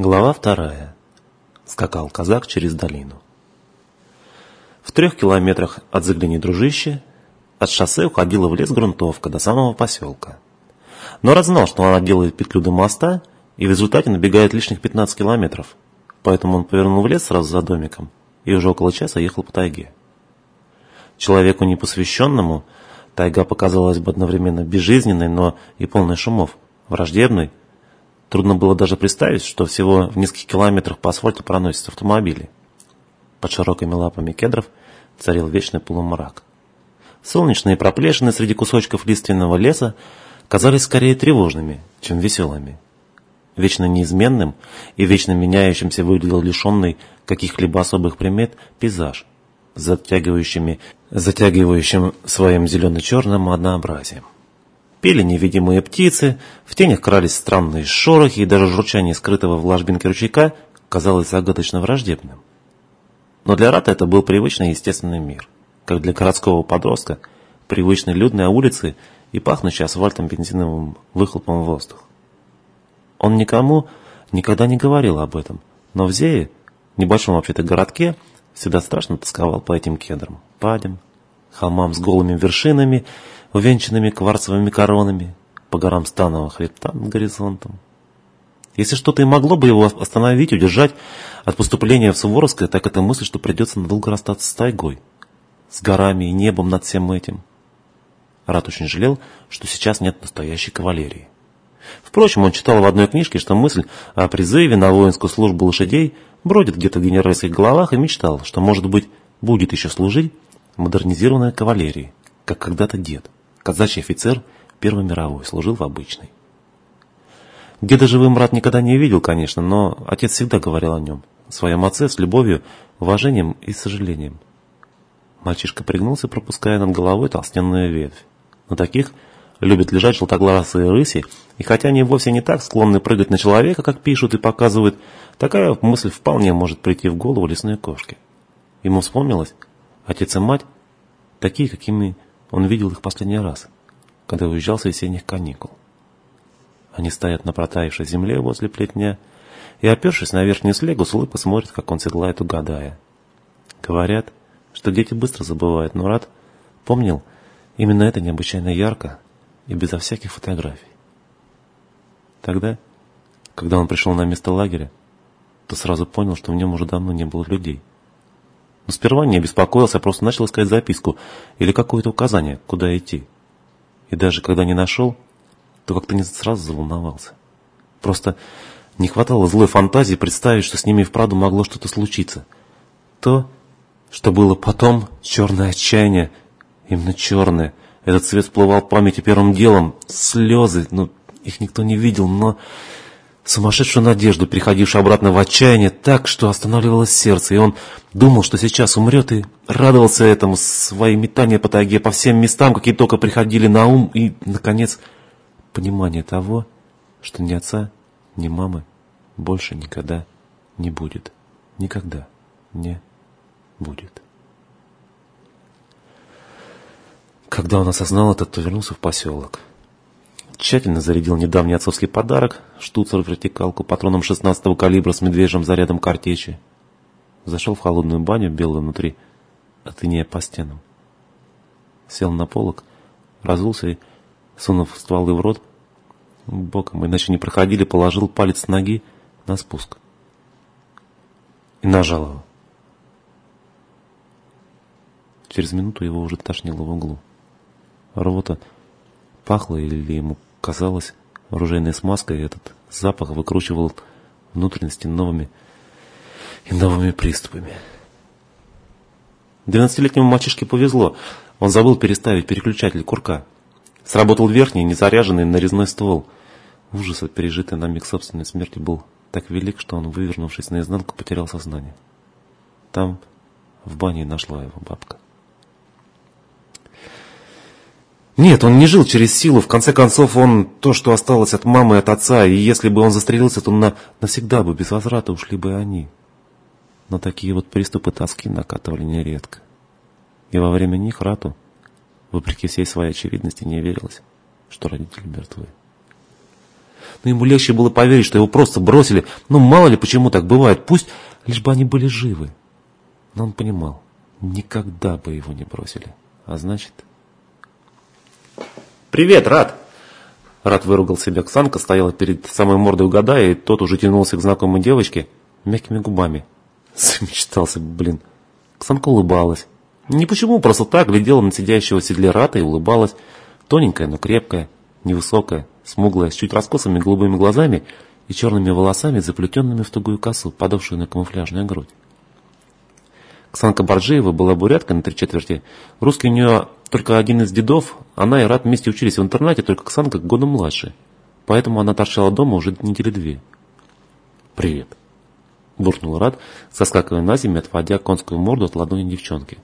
Глава вторая. Скакал казак через долину. В трех километрах от загляни дружище от шоссе уходила в лес грунтовка до самого поселка. Но раз знал, что она делает петлю до моста, и в результате набегает лишних 15 километров, поэтому он повернул в лес сразу за домиком и уже около часа ехал по тайге. Человеку непосвященному тайга показалась бы одновременно безжизненной, но и полной шумов, враждебной, Трудно было даже представить, что всего в нескольких километрах по асфальту проносятся автомобили. Под широкими лапами кедров царил вечный полумрак. Солнечные проплешины среди кусочков лиственного леса казались скорее тревожными, чем веселыми. Вечно неизменным и вечно меняющимся выглядел лишенный каких-либо особых примет пейзаж, затягивающими, затягивающим своим зелено-черным однообразием. Пели невидимые птицы, в тенях крались странные шорохи, и даже журчание скрытого в ложбинке ручейка казалось загадочно враждебным. Но для Рата это был привычный естественный мир, как для городского подростка, привычной людной улицы и пахнущий асфальтом бензиновым выхлопом воздух. Он никому никогда не говорил об этом, но в Зее, небольшом вообще-то городке, всегда страшно тосковал по этим кедрам, падям, холмам с голыми вершинами увенчанными кварцевыми коронами, по горам станного хребта над горизонтом. Если что-то и могло бы его остановить, удержать от поступления в Суворовское, так это мысль, что придется надолго расстаться с тайгой, с горами и небом над всем этим. Рад очень жалел, что сейчас нет настоящей кавалерии. Впрочем, он читал в одной книжке, что мысль о призыве на воинскую службу лошадей бродит где-то в генеральских головах и мечтал, что, может быть, будет еще служить модернизированная кавалерия, как когда-то дед. Казачий офицер Первой мировой, служил в обычной. Деда живым брат никогда не видел, конечно, но отец всегда говорил о нем, о своем отце с любовью, уважением и сожалением. Мальчишка пригнулся, пропуская над головой толстенную ветвь. На таких любят лежать желтоглазые рыси, и хотя они вовсе не так склонны прыгать на человека, как пишут и показывают, такая мысль вполне может прийти в голову лесной кошки. Ему вспомнилось, отец и мать такие, какими он видел их последний раз, когда уезжал с весенних каникул. Они стоят на протаявшей земле возле плетня и, опершись на верхнюю слегу, с улыбкой смотрят, как он седлает, угадая. Говорят, что дети быстро забывают, но Рад помнил именно это необычайно ярко и безо всяких фотографий. Тогда, когда он пришел на место лагеря, то сразу понял, что в нем уже давно не было людей. Но сперва не беспокоился, а просто начал искать записку или какое-то указание, куда идти. И даже когда не нашел, то как-то не сразу заволновался. Просто не хватало злой фантазии представить, что с ними вправду могло что-то случиться. То, что было потом, черное отчаяние, именно черное. Этот цвет всплывал в памяти первым делом. Слезы, ну, их никто не видел, но сумасшедшую надежду, переходившую обратно в отчаяние, так, что останавливалось сердце, и он думал, что сейчас умрет, и радовался этому, свои метания по тайге, по всем местам, какие только приходили на ум, и, наконец, понимание того, что ни отца, ни мамы больше никогда не будет. Никогда не будет. Когда он осознал это, то вернулся в поселок тщательно зарядил недавний отцовский подарок, штуцер-вертикалку патроном 16-го калибра с медвежьим зарядом картечи. Зашел в холодную баню, белую внутри, от инея по стенам. Сел на полок, разулся и, сунув стволы в рот, боком, иначе не проходили, положил палец ноги на спуск. И нажал его. Через минуту его уже тошнило в углу. Рвота пахла или ему Казалось, оружейной смазкой этот запах выкручивал внутренности новыми и новыми приступами. Двенадцатилетнему мальчишке повезло. Он забыл переставить переключатель курка. Сработал верхний, незаряженный нарезной ствол. Ужас от пережитой на миг собственной смерти был так велик, что он, вывернувшись наизнанку, потерял сознание. Там, в бане, нашла его бабка. Нет, он не жил через силу. В конце концов, он то, что осталось от мамы и от отца. И если бы он застрелился, то на, навсегда бы без возврата ушли бы они. Но такие вот приступы тоски накатывали нередко. И во время них Рату, вопреки всей своей очевидности, не верилось, что родители мертвы. Но ему легче было поверить, что его просто бросили. Ну, мало ли, почему так бывает. Пусть лишь бы они были живы. Но он понимал, никогда бы его не бросили. А значит... «Привет, Рад!» Рад выругал себя. Ксанка стояла перед самой мордой угадая, и тот уже тянулся к знакомой девочке мягкими губами. Замечтался, блин. Ксанка улыбалась. Не почему, просто так глядела на сидящего в седле Рата и улыбалась. Тоненькая, но крепкая, невысокая, смуглая, с чуть раскосыми голубыми глазами и черными волосами, заплетенными в тугую косу, падавшую на камуфляжную грудь. Ксанка Борджеева была буряткой на три четверти. Русский у нее только один из дедов, она и Рад вместе учились в интернате, только Ксанка годом младше. Поэтому она торчала дома уже недели две. «Привет», – буркнул Рад, соскакивая на землю, отводя конскую морду от ладони девчонки.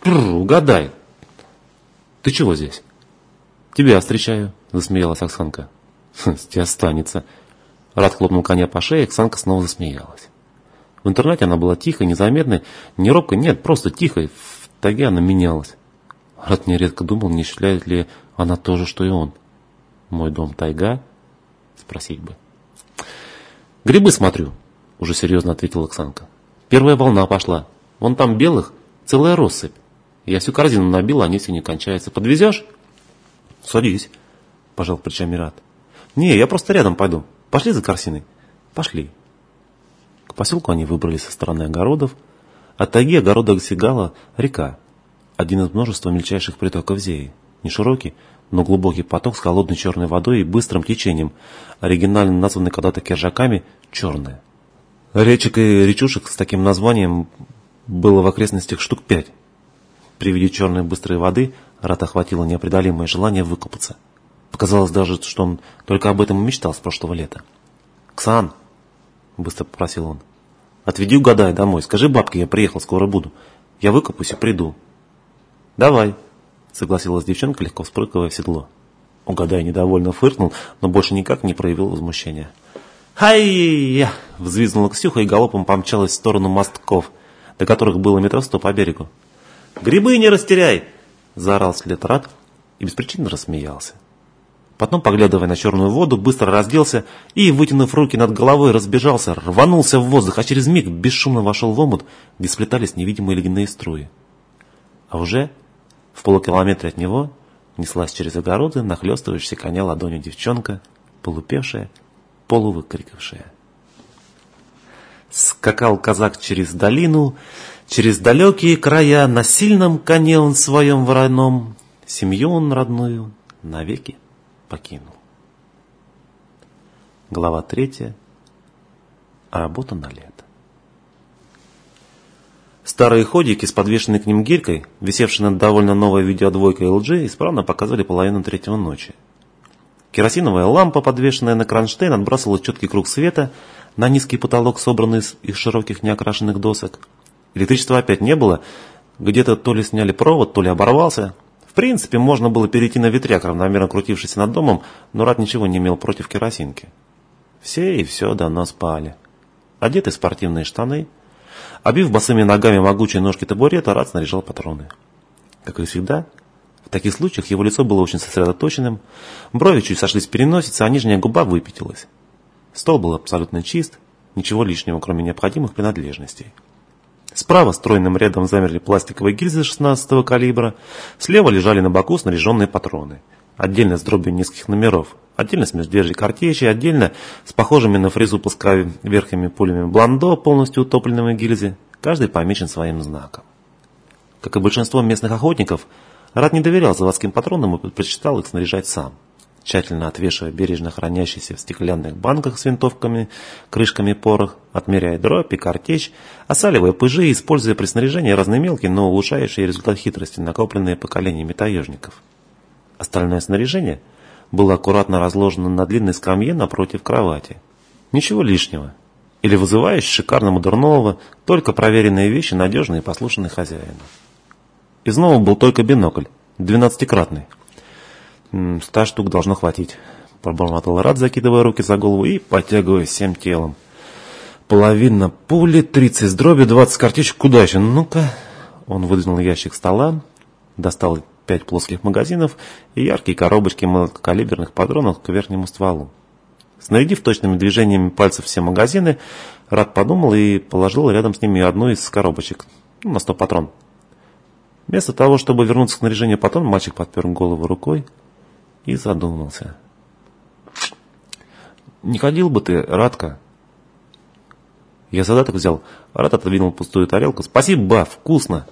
«Прррр, угадай!» «Ты чего здесь?» «Тебя встречаю», – засмеялась Оксанка. «С тебя останется». Рад хлопнул коня по шее, Оксанка снова засмеялась. В интернете она была тихой, незаметной, не робкой, нет, просто тихой. В таге она менялась. Рад нередко думал, не считает ли она то же, что и он. Мой дом тайга? Спросить бы. Грибы смотрю, уже серьезно ответила Оксанка. Первая волна пошла. Вон там белых целая россыпь. Я всю корзину набил, они все не кончаются. Подвезешь? Садись, пожал плечами Рад. Не, я просто рядом пойду. Пошли за корзиной. Пошли. К поселку они выбрались со стороны огородов. От тайги огорода достигала река, один из множества мельчайших притоков Зеи. Не широкий, но глубокий поток с холодной черной водой и быстрым течением, оригинально названный когда-то кержаками «Черная». Речек и речушек с таким названием было в окрестностях штук пять. При виде черной быстрой воды Рат охватило непреодолимое желание выкупаться. Показалось даже, что он только об этом и мечтал с прошлого лета. «Ксан!» — быстро попросил он. «Отведи угадай домой. Скажи бабке, я приехал, скоро буду. Я выкупусь и приду». «Давай», — согласилась девчонка, легко вспрыгивая в седло. Угадай недовольно фыркнул, но больше никак не проявил возмущения. «Хай-я!» — взвизгнула Ксюха и галопом помчалась в сторону мостков, до которых было метро сто по берегу. «Грибы не растеряй!» — заорал след рад и беспричинно рассмеялся. Потом, поглядывая на черную воду, быстро разделся и, вытянув руки над головой, разбежался, рванулся в воздух, а через миг бесшумно вошел в омут, где сплетались невидимые ледяные струи. А уже в полукилометре от него неслась через огороды нахлестывающаяся коня ладонью девчонка, полупевшая, полувыкрикавшая. Скакал казак через долину, через далекие края, на сильном коне он своем вороном, семью он родную навеки покинул. Глава третья. Работа на лето. Старые ходики с подвешенной к ним гирькой, висевшие над довольно новой видеодвойкой LG, исправно показывали половину третьего ночи. Керосиновая лампа, подвешенная на кронштейн, отбрасывала четкий круг света на низкий потолок, собранный из, широких неокрашенных досок. Электричества опять не было, где-то то ли сняли провод, то ли оборвался. В принципе, можно было перейти на ветряк, равномерно крутившийся над домом, но Рад ничего не имел против керосинки. Все и все давно спали. Одеты спортивные штаны – Обив босыми ногами могучие ножки табурета, Рад снаряжал патроны. Как и всегда, в таких случаях его лицо было очень сосредоточенным, брови чуть сошлись в переносице, а нижняя губа выпятилась. Стол был абсолютно чист, ничего лишнего, кроме необходимых принадлежностей. Справа стройным рядом замерли пластиковые гильзы 16-го калибра, слева лежали на боку снаряженные патроны, отдельно с дробью низких номеров, Отдельно с междержьей картечи, отдельно с похожими на фрезу верхними пулями бландо, полностью утопленными гильзе. Каждый помечен своим знаком. Как и большинство местных охотников, Рад не доверял заводским патронам и предпочитал их снаряжать сам. Тщательно отвешивая бережно хранящиеся в стеклянных банках с винтовками, крышками порох, отмеряя дробь и картечь, осаливая пыжи и используя при снаряжении разные мелкие, но улучшающие результат хитрости, накопленные поколениями таежников. Остальное снаряжение – было аккуратно разложено на длинной скамье напротив кровати. Ничего лишнего. Или вызывающий шикарного дурного, только проверенные вещи, надежные и послушные хозяину. Из нового был только бинокль, двенадцатикратный. «Ста штук должно хватить», – пробормотал Рад, закидывая руки за голову и подтягивая всем телом. «Половина пули, тридцать дроби, двадцать картечек. Куда еще? Ну-ка». Он выдвинул ящик стола, достал пять плоских магазинов и яркие коробочки мелкокалиберных патронов к верхнему стволу. Снарядив точными движениями пальцев все магазины, Рад подумал и положил рядом с ними одну из коробочек, ну, на сто патрон. Вместо того, чтобы вернуться к снаряжению патрон, мальчик подпер голову рукой и задумался. «Не ходил бы ты, Радка?» Я задаток взял. Рад отодвинул пустую тарелку. «Спасибо, ба, вкусно!»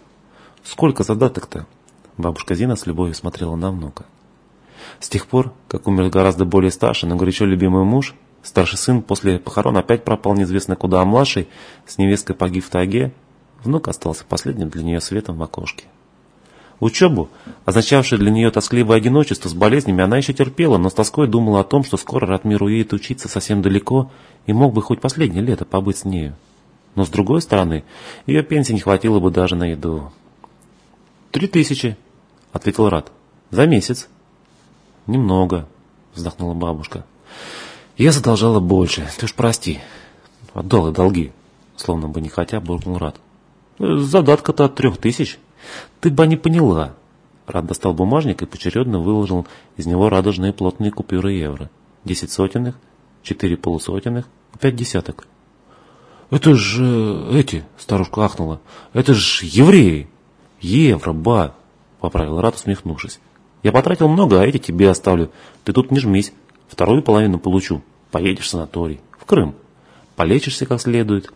«Сколько задаток-то?» Бабушка Зина с любовью смотрела на внука. С тех пор, как умер гораздо более старший, но горячо любимый муж, старший сын после похорон опять пропал неизвестно куда, а младший, с невесткой погиб в тайге, внук остался последним для нее светом в окошке. Учебу, означавшую для нее тоскливое одиночество с болезнями, она еще терпела, но с тоской думала о том, что скоро Ратмир уедет учиться совсем далеко и мог бы хоть последнее лето побыть с нею. Но с другой стороны, ее пенсии не хватило бы даже на еду. «Три тысячи», — ответил Рат. «За месяц». «Немного», — вздохнула бабушка. «Я задолжала больше, ты уж прости». «Отдала долги», — словно бы не хотя, буркнул Рад. «Задатка-то от трех тысяч». «Ты бы не поняла». Рад достал бумажник и поочередно выложил из него радужные плотные купюры евро. Десять сотенных, четыре полусотенных, пять десяток. «Это же эти», — старушка ахнула, — «это ж евреи». «Евро, ба», — поправил Рад, усмехнувшись. «Я потратил много, а эти тебе оставлю. Ты тут не жмись. Вторую половину получу. Поедешь в санаторий. В Крым. Полечишься как следует».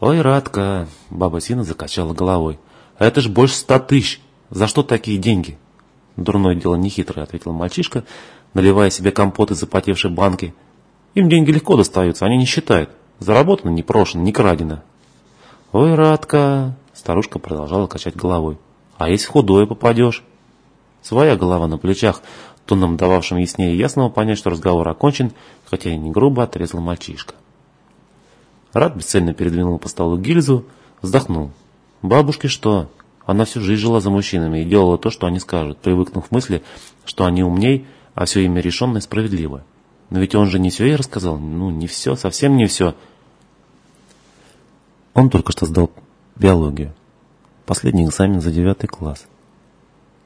«Ой, Радка», — баба Сина закачала головой. «Это ж больше ста тысяч. За что такие деньги?» «Дурное дело нехитрое», — ответил мальчишка, наливая себе компот из запотевшей банки. «Им деньги легко достаются, они не считают. Заработано, не прошено, не крадено». «Ой, Радка», — старушка продолжала качать головой. «А если худое попадешь?» Своя голова на плечах, тоном дававшим яснее ясного понять, что разговор окончен, хотя и не грубо отрезал мальчишка. Рад бесцельно передвинул по столу гильзу, вздохнул. Бабушке что? Она всю жизнь жила за мужчинами и делала то, что они скажут, привыкнув к мысли, что они умней, а все ими решенно и справедливо. Но ведь он же не все ей рассказал. Ну, не все, совсем не все. Он только что сдал биологию. Последний экзамен за девятый класс.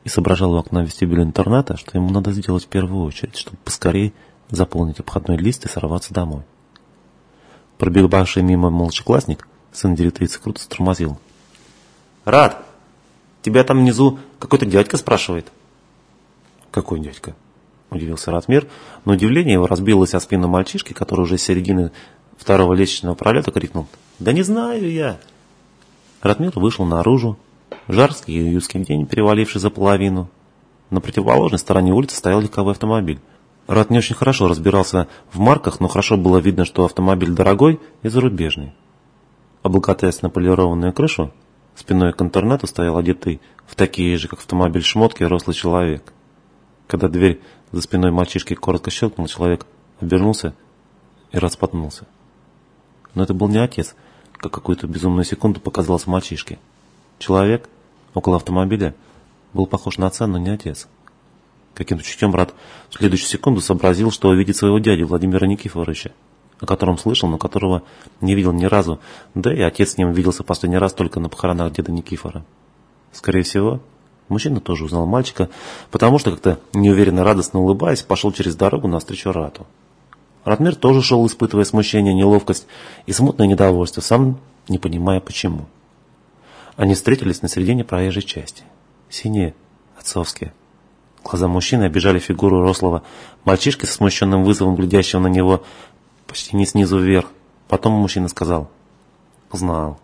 И соображал у окна вестибюля интерната, что ему надо сделать в первую очередь, чтобы поскорее заполнить обходной лист и сорваться домой. Пробегавший мимо молодшеклассник, сын директрисы, круто стормозил. «Рад, тебя там внизу какой-то дядька спрашивает». «Какой дядька?» – удивился Ратмир, но удивление его разбилось о спину мальчишки, который уже с середины второго лестничного пролета крикнул. «Да не знаю я!» Ратмир вышел наружу. Жарский и июльский день, переваливший за половину. На противоположной стороне улицы стоял легковой автомобиль. Рат не очень хорошо разбирался в марках, но хорошо было видно, что автомобиль дорогой и зарубежный. Облокотаясь на полированную крышу, Спиной к интернету стоял одетый в такие же, как автомобиль, шмотки рослый человек. Когда дверь за спиной мальчишки коротко щелкнула, человек обернулся и распотнулся. Но это был не отец, как какую-то безумную секунду показалось мальчишке. Человек около автомобиля был похож на отца, но не отец. Каким-то чутьем брат в следующую секунду сообразил, что увидит своего дядю Владимира Никифоровича о котором слышал, но которого не видел ни разу, да и отец с ним виделся последний раз только на похоронах деда Никифора. Скорее всего, мужчина тоже узнал мальчика, потому что как-то неуверенно радостно улыбаясь, пошел через дорогу навстречу Рату. Ратмир тоже шел, испытывая смущение, неловкость и смутное недовольство, сам не понимая почему. Они встретились на середине проезжей части. Синие, отцовские. Глаза мужчины обижали фигуру рослого мальчишки со смущенным вызовом, глядящего на него почти не снизу вверх. Потом мужчина сказал. Знал.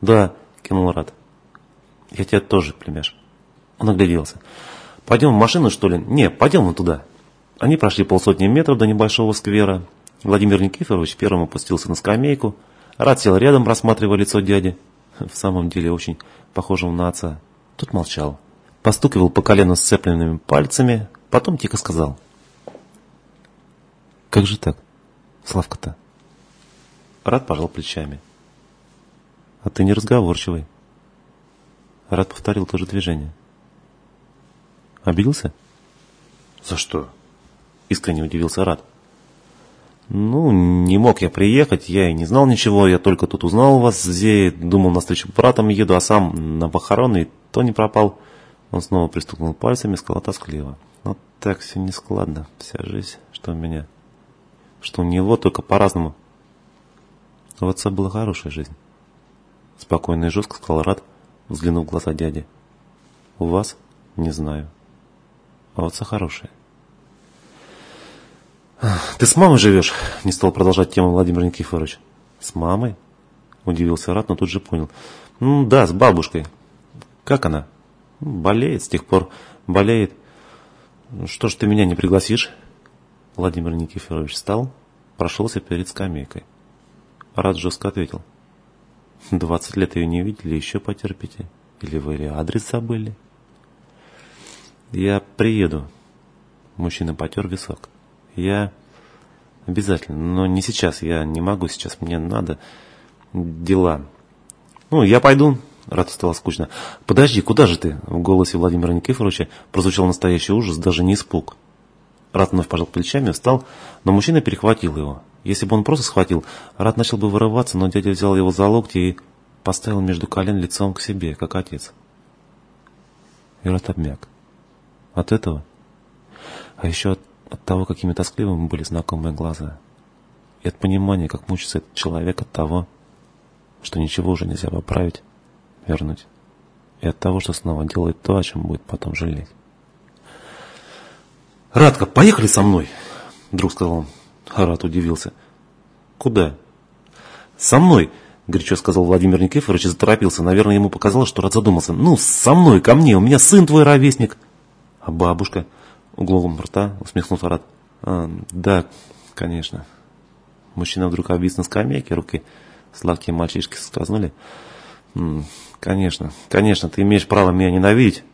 Да, кинул Рад. Я тебя тоже, племяш. Он огляделся. Пойдем в машину, что ли? Не, пойдем мы туда. Они прошли полсотни метров до небольшого сквера. Владимир Никифорович первым опустился на скамейку. Рад сел рядом, рассматривая лицо дяди. В самом деле очень похожего на отца. Тот молчал. Постукивал по колену сцепленными пальцами. Потом тихо сказал. Как же так? Славка-то. Рад пожал плечами. А ты не разговорчивый. Рад повторил то же движение. Обиделся? За что? Искренне удивился Рад. Ну, не мог я приехать, я и не знал ничего, я только тут узнал вас, Зее, думал, на встречу братом еду, а сам на похороны, и то не пропал. Он снова пристукнул пальцами сказал тоскливо. Вот так все нескладно, вся жизнь, что у меня. что у него только по-разному. У отца была хорошая жизнь. Спокойно и жестко сказал Рад, взглянув в глаза дяди. У вас? Не знаю. А отца хорошая. Ты с мамой живешь? Не стал продолжать тему Владимир Никифорович. С мамой? Удивился Рад, но тут же понял. Ну да, с бабушкой. Как она? Болеет с тех пор. Болеет. Что ж ты меня не пригласишь? Владимир Никифорович встал, прошелся перед скамейкой. Рад жестко ответил. Двадцать лет ее не видели, еще потерпите. Или вы адрес забыли? Я приеду. Мужчина потер висок. Я обязательно, но не сейчас. Я не могу сейчас, мне надо дела. Ну, я пойду. Рад стало скучно. Подожди, куда же ты? В голосе Владимира Никифоровича прозвучал настоящий ужас, даже не испуг. Рад вновь пожал плечами, встал, но мужчина перехватил его. Если бы он просто схватил, Рад начал бы вырываться, но дядя взял его за локти и поставил между колен лицом к себе, как отец. И Рад обмяк. От этого, а еще от, от того, какими тоскливыми были знакомые глаза, и от понимания, как мучится этот человек от того, что ничего уже нельзя поправить, вернуть, и от того, что снова делает то, о чем будет потом жалеть. «Радка, поехали со мной!» Вдруг сказал он. Рад удивился. «Куда?» «Со мной!» Горячо сказал Владимир Никифорович и заторопился. Наверное, ему показалось, что Рад задумался. «Ну, со мной, ко мне! У меня сын твой ровесник!» «А бабушка?» Углом рта усмехнулся Рад. А, «Да, конечно». Мужчина вдруг обвис на скамейке, руки сладкие мальчишки скользнули. «Конечно, конечно, ты имеешь право меня ненавидеть».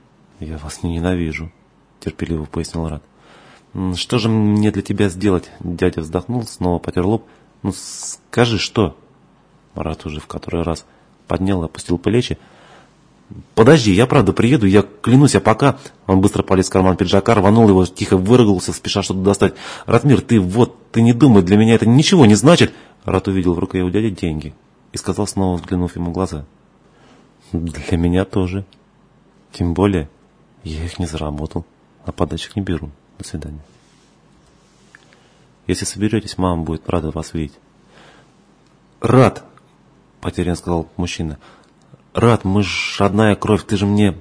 «Я вас не ненавижу», терпеливо пояснил Рад. «Что же мне для тебя сделать?» Дядя вздохнул, снова потер лоб. «Ну, скажи, что?» Марат уже в который раз поднял и опустил плечи. «Подожди, я правда приеду, я клянусь, а пока...» Он быстро полез в карман пиджака, рванул его, тихо выругался, спеша что-то достать. «Ратмир, ты вот, ты не думай, для меня это ничего не значит!» Рат увидел в руке его дяди деньги и сказал снова, взглянув ему в глаза. «Для меня тоже. Тем более, я их не заработал, а подачек не беру». До свидания. Если соберетесь, мама будет рада вас видеть. Рад, потерян сказал мужчина. Рад, мы ж родная кровь, ты же мне...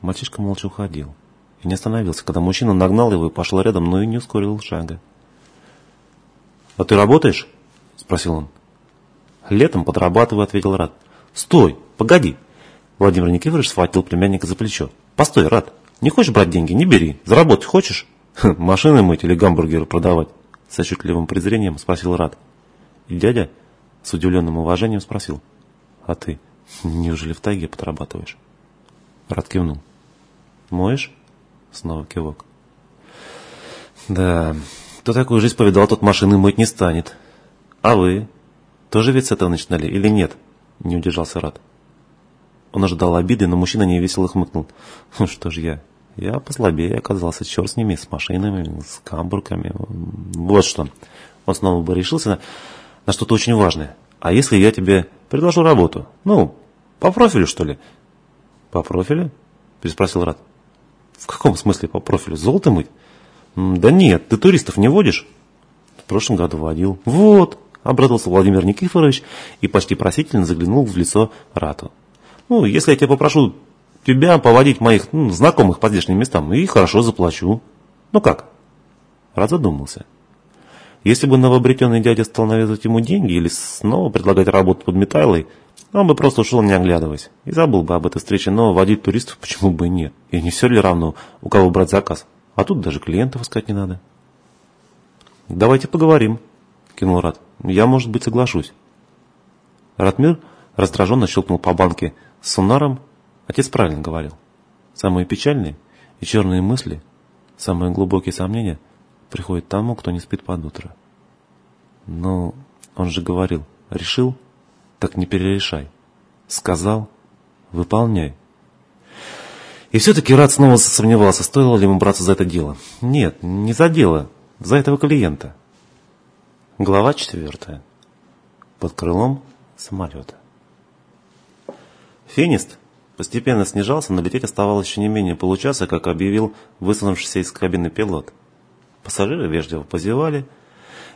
Мальчишка молча уходил и не остановился, когда мужчина нагнал его и пошел рядом, но и не ускорил шага. «А ты работаешь?» – спросил он. «Летом подрабатываю», – ответил Рад. «Стой, погоди!» Владимир Никифорович схватил племянника за плечо. «Постой, Рад, не хочешь брать деньги? Не бери. Заработать хочешь? Машины мыть или гамбургеры продавать? С отчетливым презрением спросил Рад. И дядя с удивленным уважением спросил. А ты, неужели в тайге подрабатываешь? Рад кивнул. Моешь? Снова кивок. Да, кто такую жизнь повидал, тот машины мыть не станет. А вы? Тоже ведь с этого начинали или нет? Не удержался Рад. Он ожидал обиды, но мужчина невесело хмыкнул. Ну что ж я, я послабее оказался, черт с ними, с машинами, с камбурками. Вот что. Он снова бы решился на, на что-то очень важное. А если я тебе предложу работу? Ну, по профилю, что ли? По профилю? Переспросил Рад. В каком смысле по профилю? Золото мыть? Да нет, ты туристов не водишь? В прошлом году водил. Вот, обрадовался Владимир Никифорович и почти просительно заглянул в лицо Рату. Ну, если я тебя попрошу тебя поводить моих ну, знакомых по здешним местам и хорошо заплачу. Ну как? Рад задумался. Если бы новообретенный дядя стал навязывать ему деньги или снова предлагать работу под металлой, он бы просто ушел, не оглядываясь, и забыл бы об этой встрече, но водить туристов почему бы и нет. И не все ли равно, у кого брать заказ? А тут даже клиентов искать не надо. «Давайте поговорим», — кинул Рад. «Я, может быть, соглашусь». Ратмир раздраженно щелкнул по банке с сунаром Отец правильно говорил. Самые печальные и черные мысли, самые глубокие сомнения приходят тому, кто не спит под утро. Но он же говорил, решил, так не перерешай. Сказал, выполняй. И все-таки Рад снова сомневался, стоило ли ему браться за это дело. Нет, не за дело, за этого клиента. Глава четвертая. Под крылом самолета. Финист Постепенно снижался, но лететь оставалось еще не менее получаса, как объявил высунувшийся из кабины пилот. Пассажиры вежливо позевали.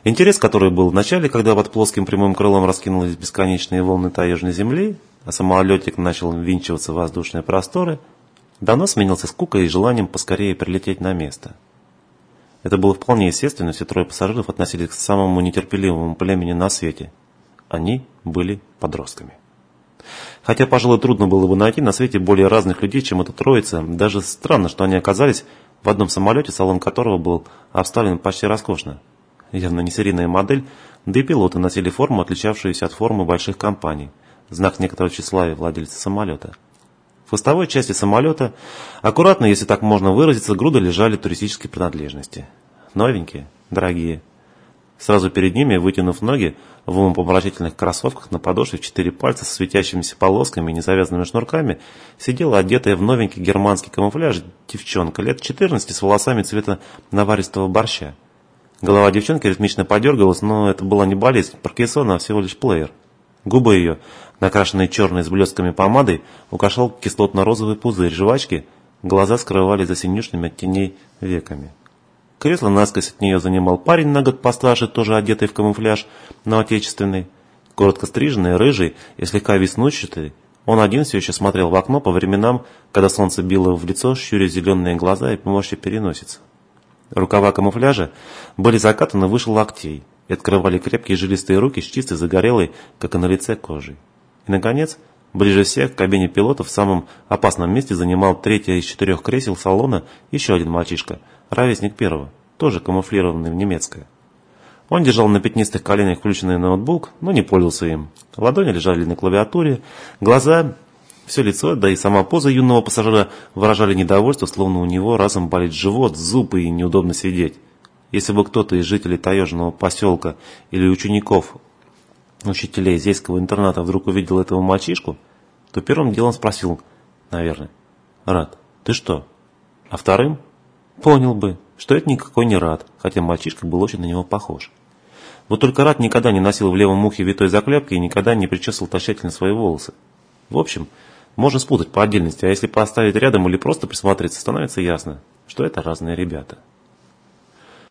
Интерес, который был в начале, когда под плоским прямым крылом раскинулись бесконечные волны таежной земли, а самолетик начал винчиваться в воздушные просторы, давно сменился скукой и желанием поскорее прилететь на место. Это было вполне естественно, все трое пассажиров относились к самому нетерпеливому племени на свете. Они были подростками. Хотя, пожалуй, трудно было бы найти на свете более разных людей, чем эта троица. Даже странно, что они оказались в одном самолете, салон которого был обставлен почти роскошно. Явно не серийная модель, да и пилоты носили форму, отличавшуюся от формы больших компаний. Знак некоторого тщеславия владельца самолета. В хвостовой части самолета, аккуратно, если так можно выразиться, груда лежали туристические принадлежности. Новенькие, дорогие. Сразу перед ними, вытянув ноги, в умопомрачительных кроссовках на подошве в четыре пальца с светящимися полосками и незавязанными шнурками сидела одетая в новенький германский камуфляж девчонка лет 14 с волосами цвета наваристого борща. Голова девчонки ритмично подергалась, но это была не болезнь Паркинсона, а всего лишь плеер. Губы ее, накрашенные черной с блестками помадой, украшал кислотно-розовый пузырь жвачки, глаза скрывали за синюшными от теней веками. Кресло насквозь от нее занимал парень на год постарше, тоже одетый в камуфляж, но отечественный. Коротко стриженный, рыжий и слегка веснущатый, он один все еще смотрел в окно по временам, когда солнце било в лицо, щуря зеленые глаза и помощи переносица. Рукава камуфляжа были закатаны выше локтей и открывали крепкие жилистые руки с чистой загорелой, как и на лице, кожей. И, наконец, ближе всех к кабине пилота в самом опасном месте занимал третье из четырех кресел салона еще один мальчишка – ровесник первого, тоже камуфлированный в немецкое. Он держал на пятнистых коленях включенный ноутбук, но не пользовался им. Ладони лежали на клавиатуре, глаза, все лицо, да и сама поза юного пассажира выражали недовольство, словно у него разом болит живот, зубы и неудобно сидеть. Если бы кто-то из жителей таежного поселка или учеников, учителей зейского интерната вдруг увидел этого мальчишку, то первым делом спросил, наверное, «Рад, ты что?» А вторым Понял бы, что это никакой не Рад, хотя мальчишка был очень на него похож. Вот только Рад никогда не носил в левом ухе витой заклепки и никогда не причесывал тщательно свои волосы. В общем, можно спутать по отдельности, а если поставить рядом или просто присмотреться, становится ясно, что это разные ребята.